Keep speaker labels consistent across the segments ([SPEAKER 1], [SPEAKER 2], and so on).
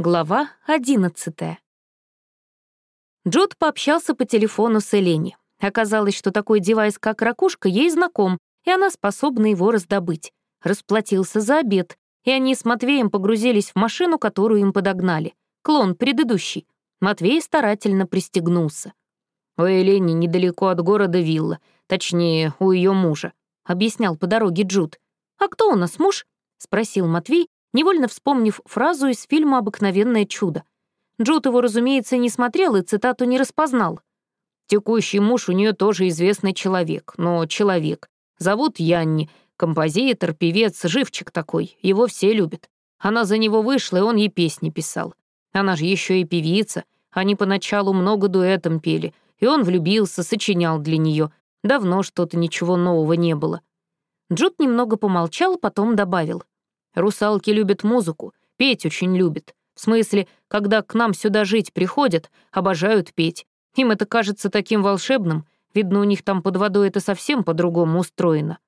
[SPEAKER 1] Глава одиннадцатая. Джуд пообщался по телефону с Элени. Оказалось, что такой девайс, как ракушка, ей знаком, и она способна его раздобыть. Расплатился за обед, и они с Матвеем погрузились в машину, которую им подогнали. Клон предыдущий. Матвей старательно пристегнулся. «У Элени недалеко от города вилла, точнее, у ее мужа», — объяснял по дороге Джуд. «А кто у нас муж?» — спросил Матвей, невольно вспомнив фразу из фильма «Обыкновенное чудо». Джуд его, разумеется, не смотрел и цитату не распознал. «Текущий муж у нее тоже известный человек, но человек. Зовут Янни, композитор, певец, живчик такой, его все любят. Она за него вышла, и он ей песни писал. Она же еще и певица, они поначалу много дуэтом пели, и он влюбился, сочинял для нее. Давно что-то ничего нового не было». Джуд немного помолчал, потом добавил. Русалки любят музыку, петь очень любят. В смысле, когда к нам сюда жить приходят, обожают петь. Им это кажется таким волшебным, видно, у них там под водой это совсем по-другому устроено.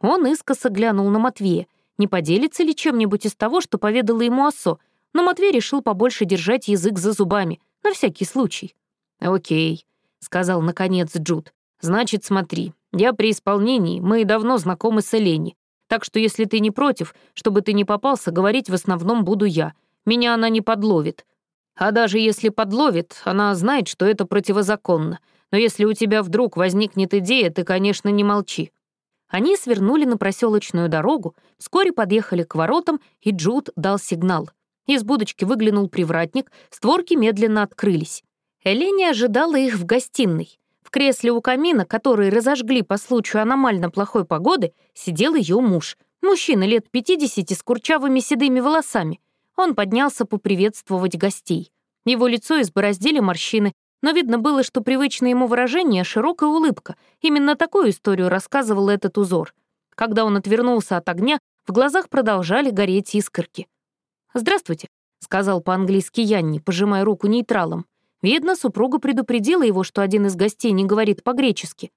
[SPEAKER 1] Он искоса глянул на Матвея, не поделится ли чем-нибудь из того, что поведала ему Осо, но Матвей решил побольше держать язык за зубами, на всякий случай. «Окей», — сказал наконец Джуд. «Значит, смотри, я при исполнении, мы давно знакомы с Элени. Так что если ты не против, чтобы ты не попался, говорить в основном буду я. Меня она не подловит. А даже если подловит, она знает, что это противозаконно. Но если у тебя вдруг возникнет идея, ты, конечно, не молчи». Они свернули на проселочную дорогу, вскоре подъехали к воротам, и Джуд дал сигнал. Из будочки выглянул привратник, створки медленно открылись. Элени ожидала их в гостиной. В кресле у камина, который разожгли по случаю аномально плохой погоды, сидел ее муж. Мужчина лет 50 с курчавыми седыми волосами. Он поднялся поприветствовать гостей. Его лицо избороздили морщины, но видно было, что привычное ему выражение — широкая улыбка. Именно такую историю рассказывал этот узор. Когда он отвернулся от огня, в глазах продолжали гореть искорки. «Здравствуйте», — сказал по-английски Янни, пожимая руку нейтралом. Видно, супруга предупредила его, что один из гостей не говорит по-гречески.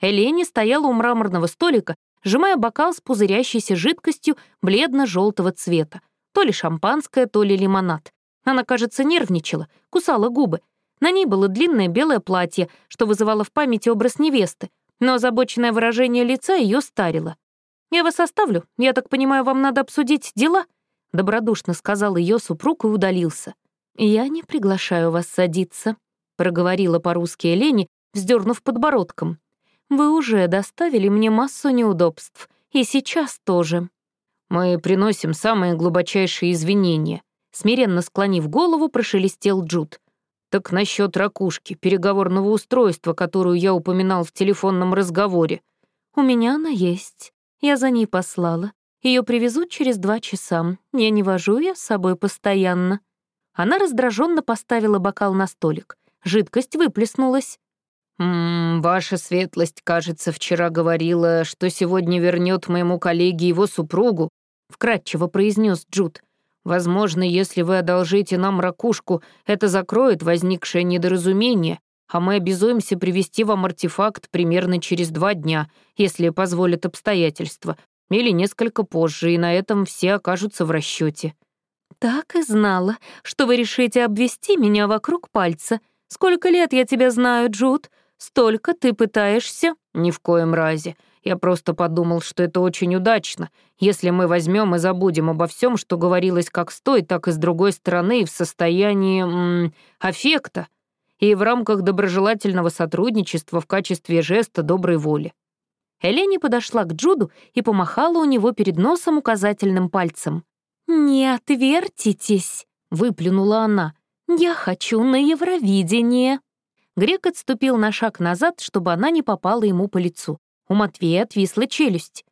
[SPEAKER 1] Элени стояла у мраморного столика, сжимая бокал с пузырящейся жидкостью бледно-желтого цвета. То ли шампанское, то ли лимонад. Она, кажется, нервничала, кусала губы. На ней было длинное белое платье, что вызывало в памяти образ невесты, но озабоченное выражение лица ее старило. «Я вас оставлю. Я так понимаю, вам надо обсудить дела?» Добродушно сказал ее супруг и удалился. «Я не приглашаю вас садиться», — проговорила по-русски Элени, вздернув подбородком. «Вы уже доставили мне массу неудобств, и сейчас тоже». «Мы приносим самые глубочайшие извинения», — смиренно склонив голову, прошелестел Джуд. «Так насчет ракушки, переговорного устройства, которую я упоминал в телефонном разговоре». «У меня она есть. Я за ней послала. Ее привезут через два часа. Я не вожу ее с собой постоянно». Она раздраженно поставила бокал на столик. Жидкость выплеснулась. «М -м, «Ваша светлость, кажется, вчера говорила, что сегодня вернет моему коллеге его супругу», вкратчиво произнес Джуд. «Возможно, если вы одолжите нам ракушку, это закроет возникшее недоразумение, а мы обязуемся привести вам артефакт примерно через два дня, если позволят обстоятельства, или несколько позже, и на этом все окажутся в расчете. «Так и знала, что вы решите обвести меня вокруг пальца. Сколько лет я тебя знаю, Джуд? Столько ты пытаешься?» «Ни в коем разе. Я просто подумал, что это очень удачно, если мы возьмем и забудем обо всем, что говорилось как с той, так и с другой стороны в состоянии -м, аффекта и в рамках доброжелательного сотрудничества в качестве жеста доброй воли». Элени подошла к Джуду и помахала у него перед носом указательным пальцем. «Не отвертитесь», — выплюнула она. «Я хочу на Евровидение». Грек отступил на шаг назад, чтобы она не попала ему по лицу. У Матвея отвисла челюсть.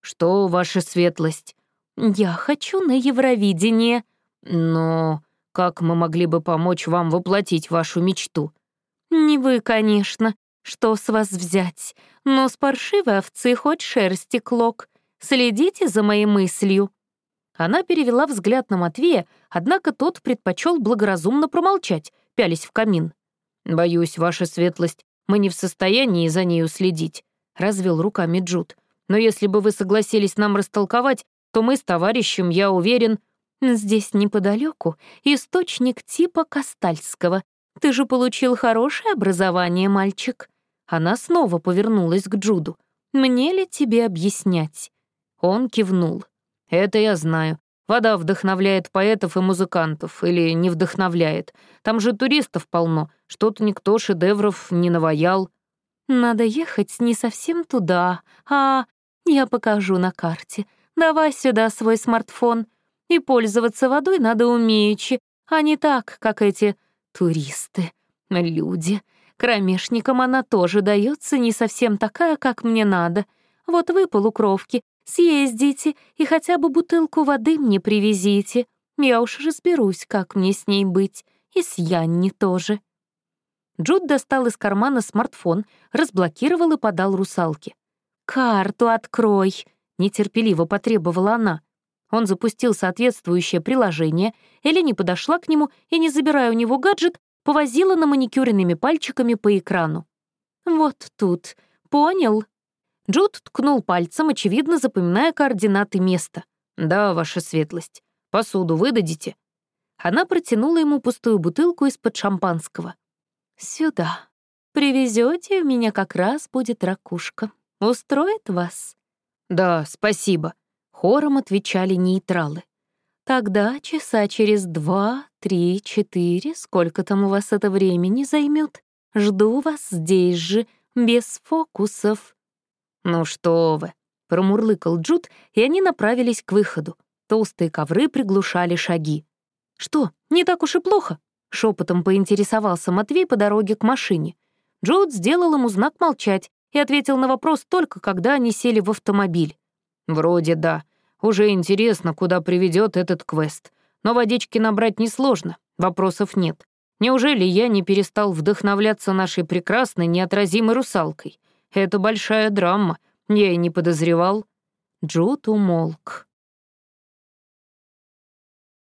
[SPEAKER 1] «Что, ваша светлость?» «Я хочу на Евровидение». «Но как мы могли бы помочь вам воплотить вашу мечту?» «Не вы, конечно. Что с вас взять? Но с паршивой овцы хоть шерсти клок. Следите за моей мыслью». Она перевела взгляд на Матвея, однако тот предпочел благоразумно промолчать, пялись в камин. «Боюсь, ваша светлость, мы не в состоянии за нею следить», — развел руками Джуд. «Но если бы вы согласились нам растолковать, то мы с товарищем, я уверен...» Здесь неподалеку источник типа Кастальского. Ты же получил хорошее образование, мальчик». Она снова повернулась к Джуду. «Мне ли тебе объяснять?» Он кивнул. «Это я знаю. Вода вдохновляет поэтов и музыкантов, или не вдохновляет. Там же туристов полно, что-то никто шедевров не наваял». «Надо ехать не совсем туда, а я покажу на карте. Давай сюда свой смартфон. И пользоваться водой надо умеючи, а не так, как эти туристы, люди. Кромешникам она тоже дается не совсем такая, как мне надо. Вот вы, полукровки, Съездите и хотя бы бутылку воды мне привезите. Я уж разберусь, как мне с ней быть, и с Янни тоже». Джуд достал из кармана смартфон, разблокировал и подал русалке. «Карту открой!» — нетерпеливо потребовала она. Он запустил соответствующее приложение, Элени подошла к нему и, не забирая у него гаджет, повозила на маникюренными пальчиками по экрану. «Вот тут. Понял?» Джуд ткнул пальцем, очевидно запоминая координаты места. «Да, ваша светлость. Посуду выдадите?» Она протянула ему пустую бутылку из-под шампанского. «Сюда. Привезете, у меня как раз будет ракушка. Устроит вас?» «Да, спасибо», — хором отвечали нейтралы. «Тогда часа через два, три, четыре, сколько там у вас это времени займет, жду вас здесь же, без фокусов». «Ну что вы», — промурлыкал Джуд, и они направились к выходу. Толстые ковры приглушали шаги. «Что, не так уж и плохо?» — шепотом поинтересовался Матвей по дороге к машине. Джуд сделал ему знак молчать и ответил на вопрос только, когда они сели в автомобиль. «Вроде да. Уже интересно, куда приведет этот квест. Но водички набрать несложно, вопросов нет. Неужели я не перестал вдохновляться нашей прекрасной, неотразимой русалкой? Это большая драма. Я и не подозревал». Джуд умолк.